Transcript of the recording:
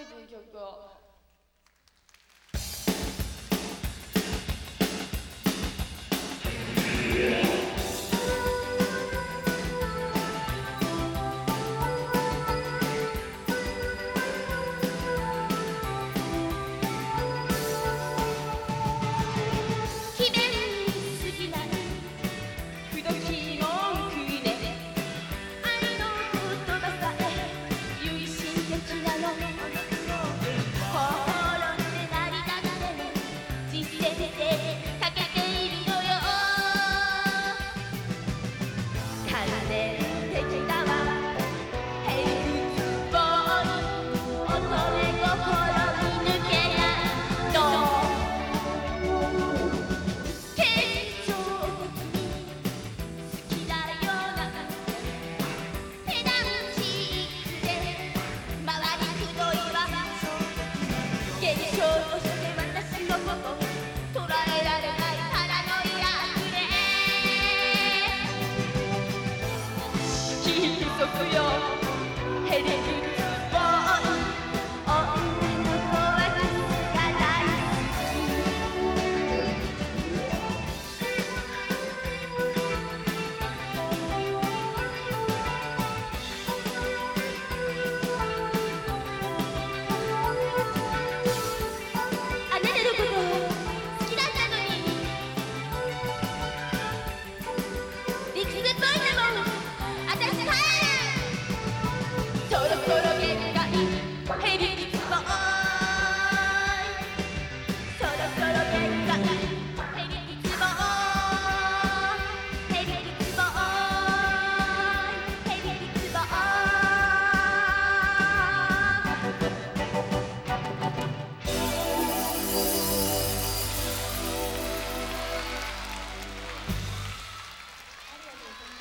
いという曲は to your.